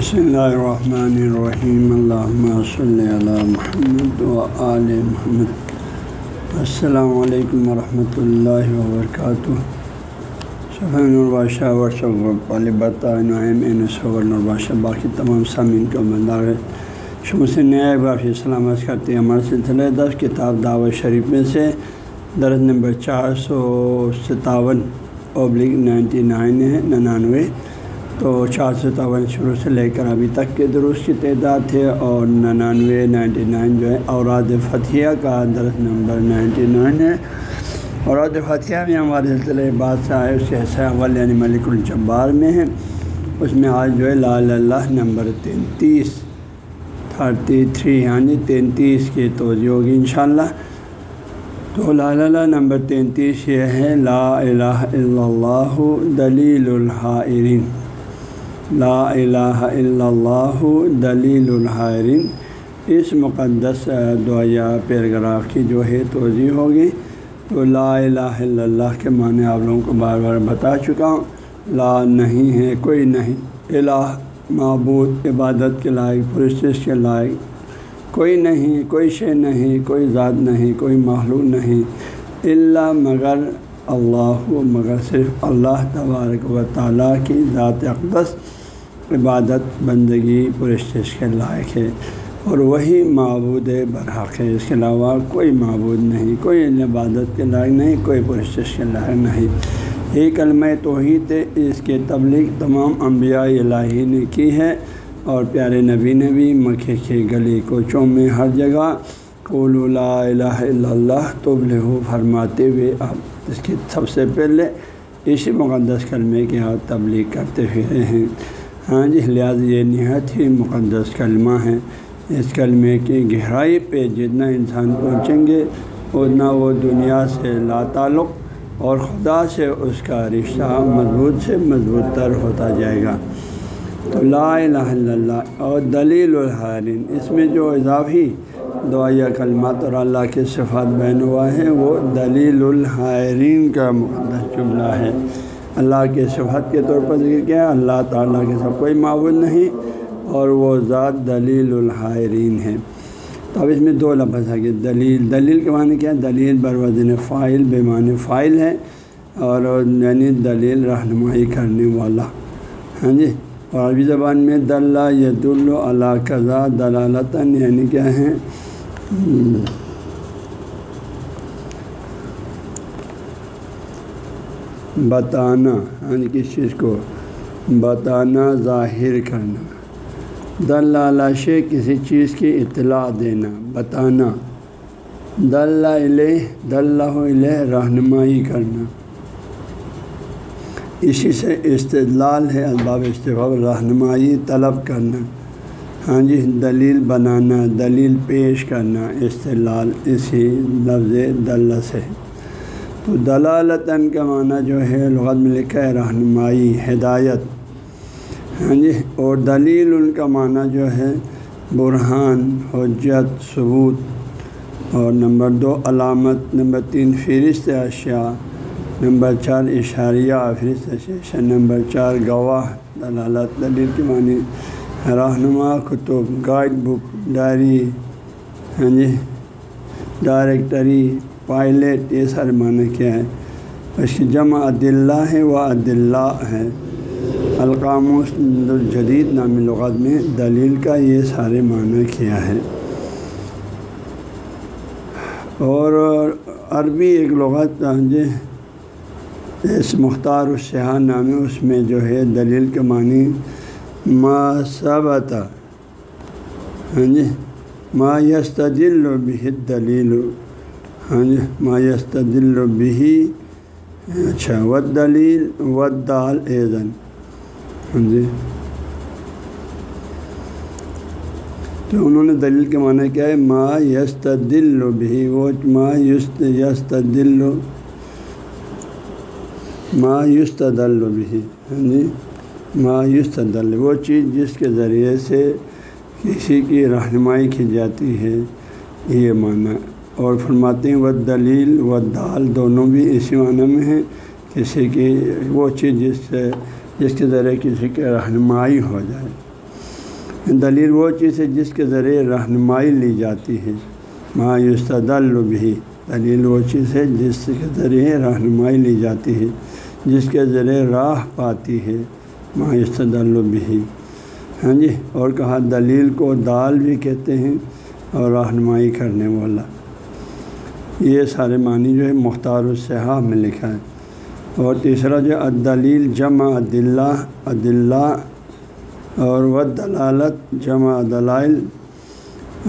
بسم اللہ الرحمن الرحیم اللہ صلی علی محمد و آل محمد السلام علیکم ورحمۃ اللہ وبرکاتہ سفین البادشاہ ورثہ نعیم صور البادشاہ باقی تمام سامعین کو مندار شمع سے نیا بافی سلامت کرتے ہیں ہمارے سلسلہ دس کتاب دعوت شریف میں سے درج نمبر چار سو ستاون ابلک نائنٹی نائن ہے ننانوے تو چار سو ستاون شروع سے لے کر ابھی تک کے درست کی تعداد ہے اور ننانوے نائنٹی نائن جو ہے، اوراد فتھیہ کا درس نمبر نائنٹی نائن ہے۔ اوراد فتھیہ میں ہمارے سلسلے بادشاہ ہے اس کے حصہ اول یعنی ملک الجبار میں ہے اس میں آج جو ہے لال اللہ نمبر تینتیس، تھرٹی تھری یعنی تینتیس کی توجہ ہوگی انشاءاللہ۔ تو لا اللہ نمبر تینتیس یہ ہے، لا الہ الا اللہ دلیل الحائرین۔ لا الہ الا اللہ دلیل الحائرین اس مقدس دعیا پیراگراف کی جو ہے توضیع ہوگی۔ تو لا الہ الا اللہ کے معنی آپ لوگوں کو بار بار بتا چکا ہوں۔ لا نہیں ہے، کوئی نہیں۔ الہ، معبود، عبادت کے لائق، پرستش کے لائق۔ کوئی نہیں، کوئی شے نہیں، کوئی ذات نہیں، کوئی معلوم نہیں۔ اللہ مگر اللہ، مگر صرف اللہ تبارک و تعالیٰ کی ذات اقدس۔ عبادت بندگی پرستش کے لائق ہے اور وہی معبود برحق ہے۔ اس کے علاوہ کوئی معبود نہیں، کوئی عبادت کے لائق نہیں، کوئی پرستش کے لائق نہیں۔ یہ کلمہ توحید ہے، اس کے تبلیغ تمام انبیاء الہی نے کی ہے۔ اور پیارے نبی نے بھی مکھے کے گلی کوچوں میں ہر جگہ۔ قول لا الہ الا اللہ تو فرماتے ہوئے آپ اس کی سب سے پہلے اسی مقدس کلمے کے ہاتھ تبلیغ کرتے ہوئے ہیں۔ ہاں جی لہٰذا یہ نہایت ہی مقدس کلمہ ہے۔ اس کلمے کی گہرائی پہ جتنا انسان پہنچیں گے، اتنا وہ دنیا سے لا تعلق اور خدا سے اس کا رشتہ مضبوط سے مضبوط تر ہوتا جائے گا۔ تو لا الہ الا اللہ اور دلیل الحرین اس میں جو اضافی دعائیہ کلمات اور اللہ کے صفات بین ہوا ہے وہ دلیل الحرین کا مقدس جملہ ہے۔ اللہ کے صفحت کے طور پر ذکر کیا اللہ تعالیٰ کے سب کوئی معبود نہیں اور وہ ذات دلیل الحائرین ہے۔ تو اب اس میں دو لفظ ہے کہ دلیل دلیل کے معنی کیا دلیل بروزن فائل بے معنی فائل ہے اور یعنی دلیل رہنمائی کرنے والا۔ ہاں جی؟ اور عربی زبان میں دلہ ید اللہ قضا دلالتاً یعنی کیا ہے؟ بتانا یعنی کس چیز کو؟ بتانا، ظاہر کرنا۔ دلالش کسی چیز کی اطلاع دینا، بتانا۔ دل دل رہنمائی کرنا۔ اسی سے استدلال ہے اسباب استفاب رہنمائی، طلب کرنا۔ ہاں جی دلیل بنانا، دلیل پیش کرنا، استدلال اسی لفظ دل سے۔ تو دلالتاً کا معنی جو ہے لغت میں لکھا ہے، رہنمائی، ہدایت۔ ہاں جی اور دلیل ان کا معنی جو ہے، برہان، حجت، ثبوت۔ اور نمبر دو، علامت۔ نمبر تین، فہرست اشیاء۔ نمبر چار، اشاریہ۔ فہرست اشیاء۔ نمبر چار، گواہ۔ دلالت۔ دلیل کے معنی، رہنما، کتب، گائیڈ بک، ڈائری۔ ہاں جی ڈائریکٹری۔ پائلٹ یہ سارے معنی کیا ہے اس کی جمع عدلہ ہے وہ عدلہ ہے۔ القام الجدید نامی لغات میں دلیل کا یہ سارے معنی کیا ہے اور عربی ایک لغت جی اس مختار الشہا نامی اس میں جو ہے دلیل کے معنی ما ثبت۔ ہاں جی ما یستدل بہت دلیل ہاں جی مایست دل بھی اچھا و دلیل و دال ایزن ہاں جی۔ تو انہوں نے دلیل کے معنی کیا ہے؟ ما یست دل بھی وہ ما یست یست دل ما یست دل بھی ہاں جی۔ ما یست دل وہ چیز جس کے ذریعے سے کسی کی رہنمائی کی جاتی ہے، یہ معنی۔ اور فرماتے ہیں وہ دلیل و دال دونوں بھی اسی معنی میں ہیں، کسی کی وہ چیز جس سے، جس کے ذریعے کسی کی رہنمائی ہو جائے۔ دلیل وہ چیز ہے جس کے ذریعے رہنمائی لی جاتی ہے۔ مایوستدل بھی دلیل وہ چیز ہے جس کے ذریعے رہنمائی لی جاتی ہے، جس کے ذریعے راہ پاتی ہے۔ مایوستدل بھی ہاں جی اور کہا دلیل کو دال بھی کہتے ہیں اور رہنمائی کرنے والا۔ یہ سارے معنی جو ہے مختار الصحاح میں لکھا ہے۔ اور تیسرا جو عدلیل جمع عدلہ عدلہ اور و دلالت جمع دلائل۔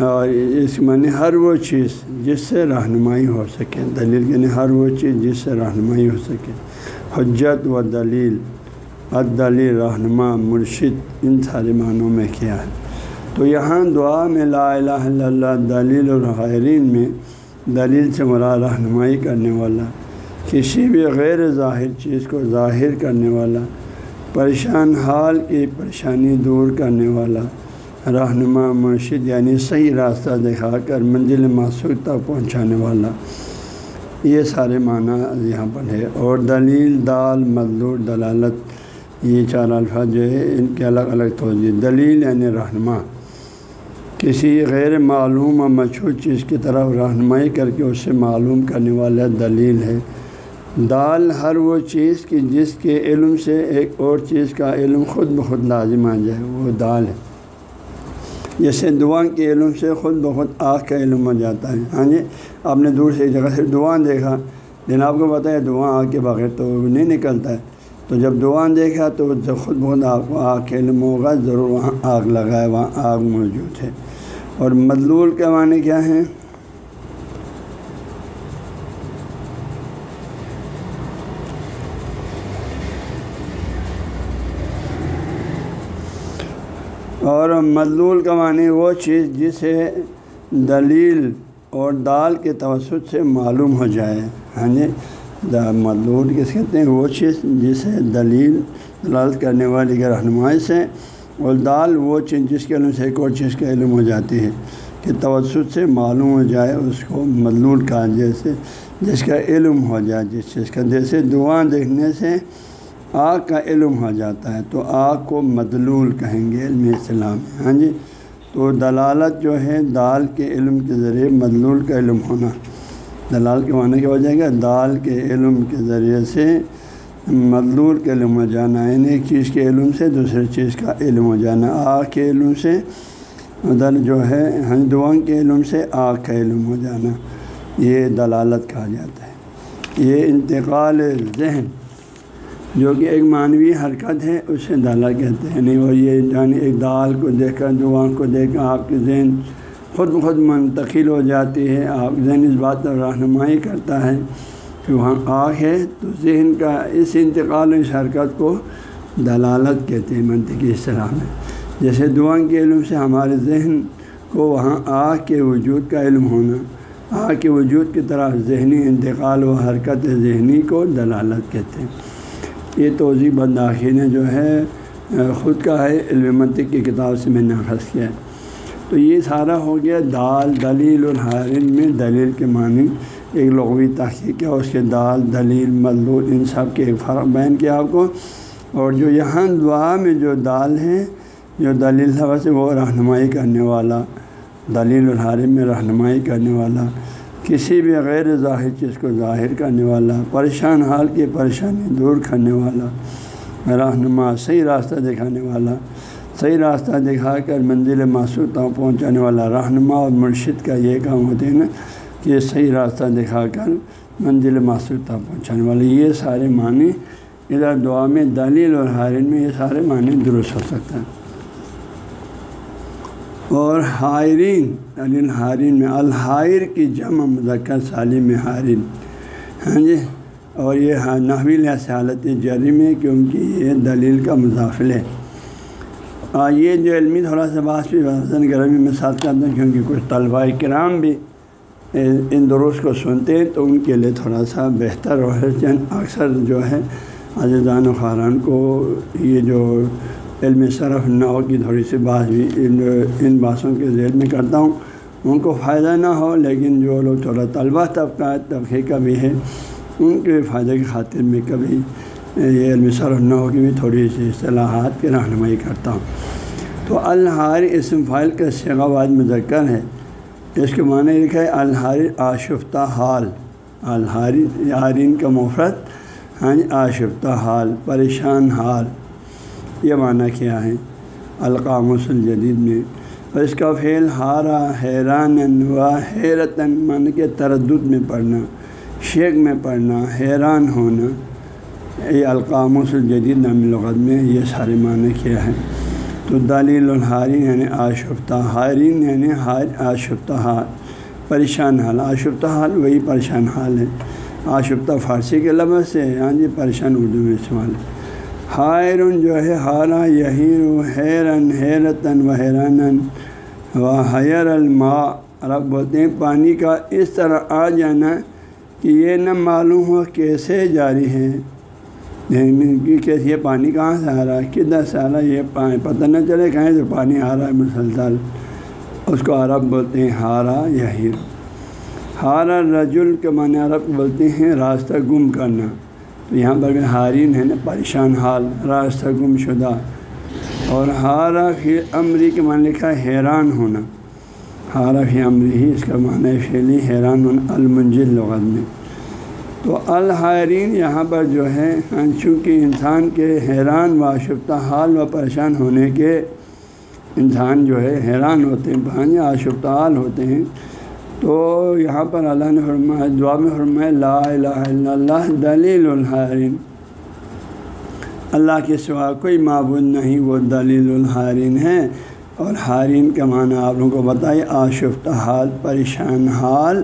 اور اس معنی ہر وہ چیز جس سے رہنمائی ہو سکے۔ دلیل یعنی ہر وہ چیز جس سے رہنمائی ہو سکے۔ حجت و دلیل عدلی رہنما، مرشد، ان سارے معنوں میں کیا ہے۔ تو یہاں دعا میں لا الہ الا اللہ، دلیل الحرین میں دلیل سے مراد رہنمائی کرنے والا، کسی بھی غیر ظاہر چیز کو ظاہر کرنے والا، پریشان حال کی پریشانی دور کرنے والا، رہنما، مرشد یعنی صحیح راستہ دکھا کر منزل معصوق تک پہنچانے والا۔ یہ سارے معنی یہاں پر ہے اور دلیل، دال، مزدور، دلالت، یہ چار الفاظ جو ہے ان کے الگ الگ توجہ۔ دلیل یعنی رہنما۔ کسی غیر معلوم اور مشہور چیز کی طرف رہنمائی کر کے اسے معلوم کرنے والا دلیل ہے۔ دال ہر وہ چیز کی جس کے علم سے ایک اور چیز کا علم خود بخود لازم آ جائے، وہ دال ہے۔ جیسے دعا کے علم سے خود بخود آگ کا علم ہو جاتا ہے۔ ہاں جی آپ نے دور سے ایک جگہ سے دعا دیکھا۔ لیکن آپ کو بتایا دعا آگ کے بغیر تو نہیں نکلتا ہے۔ تو جب دعا دیکھا تو خود بخود آپ کو آگ کا علم ہوگا ضرور وہاں آگ لگائے، وہاں آگ موجود ہے۔ اور مدلول کے معنی کیا ہیں؟ اور مدلول کا معنی وہ چیز جسے دلیل اور دال کے توسط سے معلوم ہو جائے۔ ہاں جی؟ مدلول کس کہتے ہیں وہ چیز جسے دلیل دلال کرنے والی کے رہنمائی سے اور دال وہ چیز جس کے علم سے ایک اور چیز کا علم ہو جاتی ہے کہ توسط سے معلوم ہو جائے اس کو مدلول کہا جیسے جس کا علم ہو جائے، جس چیز کا جیسے دعا دیکھنے سے آگ کا علم ہو جاتا ہے، تو آگ کو مدلول کہیں گے علم اسلام ہاں جی؟ تو دلالت جو ہے دال کے علم کے ذریعے مدلول کا علم ہونا۔ دلال کے معنی کیا ہو جائے گا؟ دال کے علم کے ذریعے سے مدلول کے علم ہو جانا یعنی ایک چیز کے علم سے دوسرے چیز کا علم ہو جانا آگ کے علم سے ادھر جو ہے، ہن کے علم سے آگ کا علم ہو جانا، یہ دلالت کہا جاتا ہے۔ یہ انتقال ذہن، جو کہ ایک معنوی حرکت ہے، اسے دالا کہتے ہیں نہیں وہ یہ یعنی ایک دال کو دیکھ کر دعا کو دیکھ کر آپ کے ذہن خود بخود منتقل ہو جاتی ہے آپ ذہن اس بات پر رہنمائی کرتا ہے کہ وہاں آگ ہے تو ذہن کا اس انتقال اس حرکت کو دلالت کہتے ہیں، منطقی اصطلاح میں۔ جیسے دعا کے علم سے ہمارے ذہن کو وہاں آگ کے وجود کا علم ہونا آگ کے وجود کی طرف ذہنی انتقال و حرکت ذہنی کو دلالت کہتے ہیں۔ یہ توضیع بداخی نے جو ہے، خود کا ہے، علم منطق کی کتاب سے میں نے اخذ کیا ہے۔ تو یہ سارا ہو گیا دال، دلیل الحرین میں دلیل کے معنی ایک لغوی تحقیق ہے، اس کے دال، دلیل مدلول ان سب کے ایک فرق بیان کیا آپ کو۔ اور جو یہاں دعا میں جو دال ہے، جو دلیل سے وہ رہنمائی کرنے والا، دلیل الحرم میں رہنمائی کرنے والا، کسی بھی غیر ظاہر چیز کو ظاہر کرنے والا، پریشان حال کی پریشانی دور کرنے والا، رہنما، صحیح راستہ دکھانے والا صحیح راستہ دکھا کر منزل معصوط تک پہنچانے والا رہنما اور مرشد کا یہ کام ہوتے ہیں نا کہ صحیح راستہ دکھا کر منزل معصوط تک پہنچانے والے یہ سارے معنی ادھر دعا میں دلیل اور حارن میں یہ سارے معنی درست ہو سکتا ہے اور حائرین یعنی الحارین میں، الحائر کی جمع مذکر سالم میں حارین ہاں جی؟ اور یہ نحوی لحاظ حالت جری میں کیونکہ یہ دلیل کا مضافل ہے۔ یہ جو علمی تھوڑا سا بات بھی وزن گرمی میں ساتھ کرتے ہیں، کیونکہ کچھ طلباء کرام بھی ان درست کو سنتے ہیں، تو ان کے لیے تھوڑا سا بہتر اور اکثر جو ہے عزیزان و خاران کو یہ جو علم صرف نو کی تھوڑی سی بات بھی ان ان باتوں کے ذیل میں کرتا ہوں۔ ان کو فائدہ نہ ہو، لیکن جو لوگ تھوڑا طلبہ طبقہ، طبقے کا بھی ہے ان کے فائدے کی خاطر میں کبھی یہ علم صرف نو کی بھی تھوڑی سی اصطلاحات کی رہنمائی کرتا ہوں۔ تو الحار اسم فائل کا شغاواد مذکر ہے۔ اس کے معنی لکھا ہے الحار آشفتہ حال الحاری یارین کا مفرت ہاں جی، آشفتہ حال، پریشان حال، یہ معنی کیا ہے؟ القامس الجدید میں۔ اور اس کا فعل ہارا حیران و حیرتاً من کے تردد میں پڑھنا شیخ میں پڑھنا، حیران ہونا یہ القامس الجدید نام لغت میں یہ سارے معنی کیا ہے تو دلیل الحارین یعنی آشفتہ حارین یعنی ہار آشفتہ حال، پریشان حال۔ آشفتہ حال وہی پریشان حال ہے۔ آشفتہ فارسی کے لفظ سے ہاں جی پریشان اردو میں استعمال۔ ہے حائرن جو ہے ہارا یہیر حیرن حیرتاً و حیران و حیر الماء عرب بولتے ہیں، پانی کا اس طرح آ جانا کہ یہ نہ معلوم ہو کیسے جاری ہے کیسے یہ پانی کہاں سے آ رہا ہے؟ کدھر سے آ رہا ہے؟ یہ پانی، پتہ نہ چلے کہیں سے پانی آ رہا ہے مسلسل۔ اس کو عرب بولتے ہیں ہارا یہیر ہارا رجل کے معنی عرب بولتے ہیں راستہ گم کرنا۔ تو یہاں پر ہارین ہے نا، پریشان حال، راستہ گم شدہ۔ اور ہارا فی امری کے معنی لکھا حیران ہونا۔ ہارا فی امری ہی، اس کا معنی فیلی حیران ہونا، المنجل لغت میں۔ تو الحائرین یہاں پر جو ہے ہاں، چونکہ انسان کے حیران و آشفتہ حال و پریشان ہونے کے انسان جو ہے، حیران ہوتے ہیں پانی آشفتہ حال ہوتے ہیں۔ تو یہاں پر اللہ نے فرمایا، دعا میں فرمایا، لا الہ الا اللہ دلیل الحارین اللہ کے سوا کوئی معبود نہیں، وہ دلیل الحارین ہے اور حارین کا معنی آپ لوگوں کو بتائیے، آشفتہ حال، پریشان حال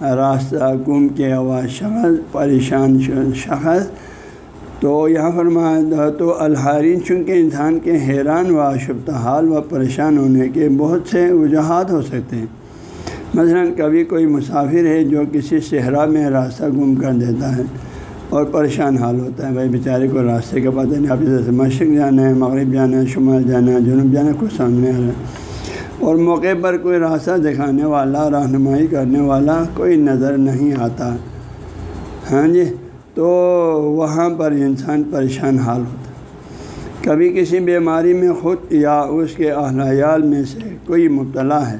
راستہ گم کے آواز شخص، پریشان شخص تو یہاں فرمایا، تو الحارین چونکہ انسان کے حیران و آشفتہ حال و پریشان ہونے کے بہت سے وجوہات ہو سکتے ہیں۔ مثلا کبھی کوئی مسافر ہے جو کسی صحرا میں راستہ گم کر دیتا ہے اور پریشان حال ہوتا ہے۔ بھائی بیچارے کو راستے کا پتہ نہیں، آپ جیسے مشرق جانا ہے، مغرب جانا ہے، شمال جانا ہے، جنوب جانا ہے کچھ سامنے آ رہا ہے۔ اور موقع پر کوئی راستہ دکھانے والا، رہنمائی کرنے والا کوئی نظر نہیں آتا۔ ہاں جی؟ تو وہاں پر انسان پریشان حال ہوتا۔ کبھی کسی بیماری میں خود یا اس کے اہلیال میں سے کوئی مبتلا ہے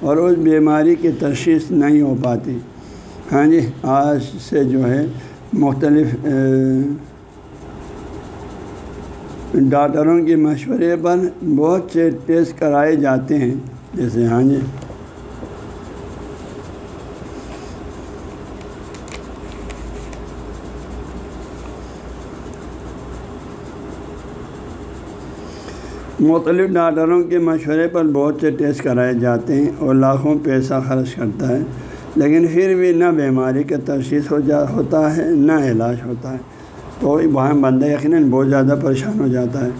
اور اس بیماری کی تشخیص نہیں ہو پاتی۔ ہاں جی؟ آج سے جو ہے مختلف ڈاکٹروں کے مشورے پر بہت سے ٹیسٹ کرائے جاتے ہیں۔ جیسے ہاں جی۔ مختلف ڈاکٹروں کے مشورے پر بہت سے ٹیسٹ کرائے جاتے ہیں اور لاکھوں پیسہ خرچ کرتا ہے، لیکن پھر بھی نہ بیماری کا تشخیص ہو جا، ہوتا ہے، نہ علاج ہوتا ہے۔ تو وہاں بندہ یقیناً بہت زیادہ پریشان ہو جاتا ہے۔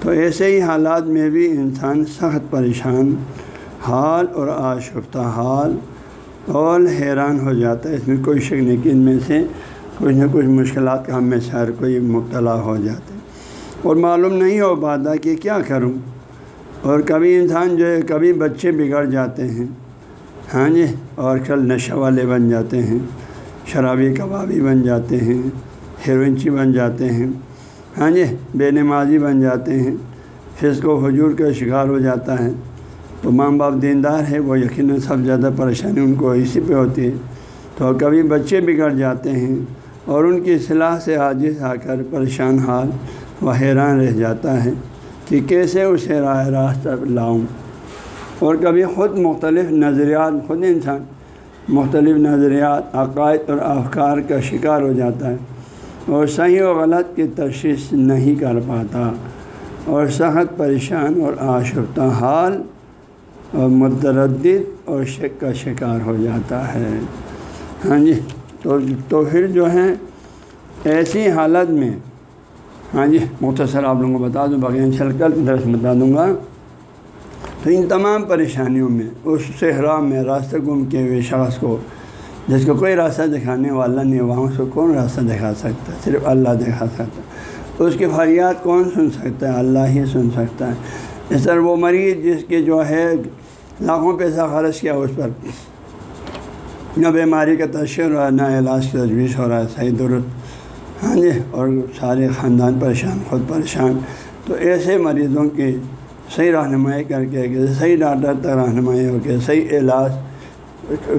تو ایسے ہی حالات میں بھی انسان سخت پریشان، حال اور آشفتہ حال اور حیران ہو جاتا ہے۔ اس میں کوئی شک نہیں کہ ان میں سے کچھ نہ کچھ مشکلات کا ہم میں سے ہر کوئی مبتلا ہو جاتے اور معلوم نہیں ہو پاتا کہ کیا کروں۔ اور کبھی انسان جو ہے، کبھی بچے بگڑ جاتے ہیں۔ ہاں جی اور کل نشہ والے بن جاتے ہیں، شرابی کبابی بن جاتے ہیں۔ ہیروئنچی بن جاتے ہیں۔ ہاں جی بے نمازی بن جاتے ہیں۔ پھر کو حجور کا شکار ہو جاتا ہے۔ تو ماں باپ دیندار ہے وہ یقیناً سب زیادہ پریشانی ان کو اسی پہ ہوتی ہے۔ تو کبھی بچے بگڑ جاتے ہیں اور ان کی اصلاح سے عاجز آ کر پریشان حال وہ حیران رہ جاتا ہے کہ کیسے اسے راہ راستہ لاؤں۔ اور کبھی خود مختلف نظریات، خود انسان مختلف نظریات، عقائد اور افکار کا شکار ہو جاتا ہے۔ اور صحیح و غلط کی تشخیص نہیں کر پاتا اور سخت پریشان اور آشفتہ حال اور متردد اور شک کا شکار ہو جاتا ہے۔ ہاں جی تو تو پھر جو ہے، ایسی حالت میں ہاں جی مختصر آپ لوگوں کو بتا دوں، باقی چل کر درس بتا دوں گا۔ تو ان تمام پریشانیوں میں، اس صحرا میں، راستہ گم کے ہوئے شخص کو جس کو کوئی راستہ دکھانے والا نہیں وہاں اس کو کون راستہ دکھا سکتا ہے؟ صرف اللہ دکھا سکتا ہے۔ اس کی فریاد کون سن سکتا ہے؟ اللہ ہی سن سکتا ہے۔ اس طرح وہ مریض جس کے جو ہے لاکھوں پیسہ خرچ کیا اس پر، نہ بیماری کا تشر ہو رہا ہے نہ علاج کی تجویز ہو رہا ہے صحیح درست۔ ہاں جی اور سارے خاندان پریشان، خود پریشان۔ تو ایسے مریضوں کی صحیح رہنمائی کر کے، صحیح ڈاکٹر تک رہنمائی ہو کے، صحیح علاج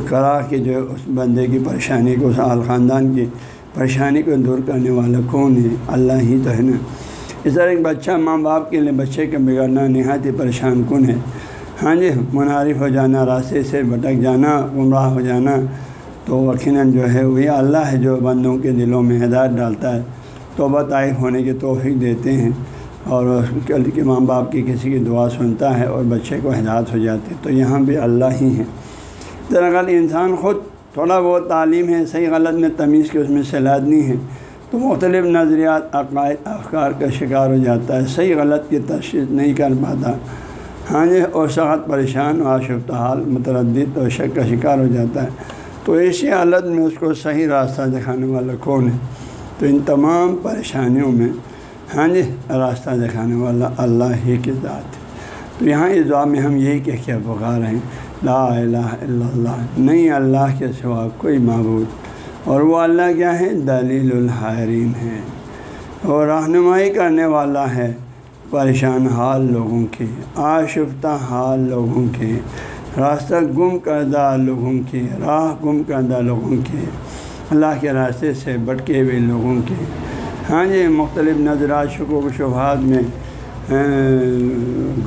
کرا کے جو اس بندے کی پریشانی کو، اس آل خاندان کی پریشانی کو دور کرنے والا کون ہے؟ اللہ ہی تو ہے نا۔ اس طرح ایک بچہ ماں باپ کے لیے بچے کا بگڑنا نہایت ہی پریشان کن ہے؟ ہاں جی منعرف ہو جانا، راستے سے بھٹک جانا، گمراہ ہو جانا، تو یقیناً جو ہے وہی اللہ ہے جو بندوں کے دلوں میں ہدایت ڈالتا ہے۔ توبہ طائف ہونے کی توفیق دیتے ہیں اور کے ماں باپ کی کسی کی دعا سنتا ہے اور بچے کو ہدایت ہو جاتی ہے۔ تو یہاں بھی اللہ ہی ہے۔ دراصل انسان خود تھوڑا بہت تعلیم ہے، صحیح غلط میں تمیز کی اس میں صلاحیت نہیں ہے۔ تو مختلف نظریات، عقائد، افکار کا شکار ہو جاتا ہے۔ صحیح غلط کی تشخیص نہیں کر پاتا۔ ہاں جی اور سخت پریشان و آشفت حال، متردد اور شک کا شکار ہو جاتا ہے۔ تو ایسی حالت میں اس کو صحیح راستہ دکھانے والا کون ہے؟ تو ان تمام پریشانیوں میں ہاں جی راستہ دکھانے والا اللہ ہی کی ذات ہے۔ تو یہاں اس دعا میں ہم یہی کہہ کے پکار ہیں۔ لا الہ الا اللہ، نہیں اللہ کے سوا کوئی معبود۔ اور وہ اللہ کیا ہے؟ دلیل الحرین ہے۔ اور رہنمائی کرنے والا ہے پریشان حال لوگوں کے، آشفتہ حال لوگوں کے، راستہ گم کردہ لوگوں کے، راہ گم کردہ لوگوں کے، اللہ کے راستے سے بٹکے ہوئے لوگوں کے۔ ہاں جی مختلف نظرات شکو و شبہات میں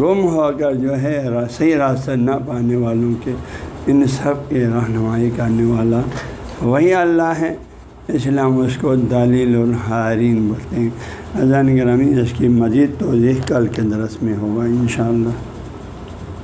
گم ہو کر جو ہے صحیح راستہ نہ پانے والوں کے، ان سب کے رہنمائی کرنے والا وہی اللہ ہے۔ اسلام اس کو دلیل الحارین بولتے ہیں۔ اذان گرامی اس کی مزید توضیح کل کے درس میں ہوگا انشاءاللہ۔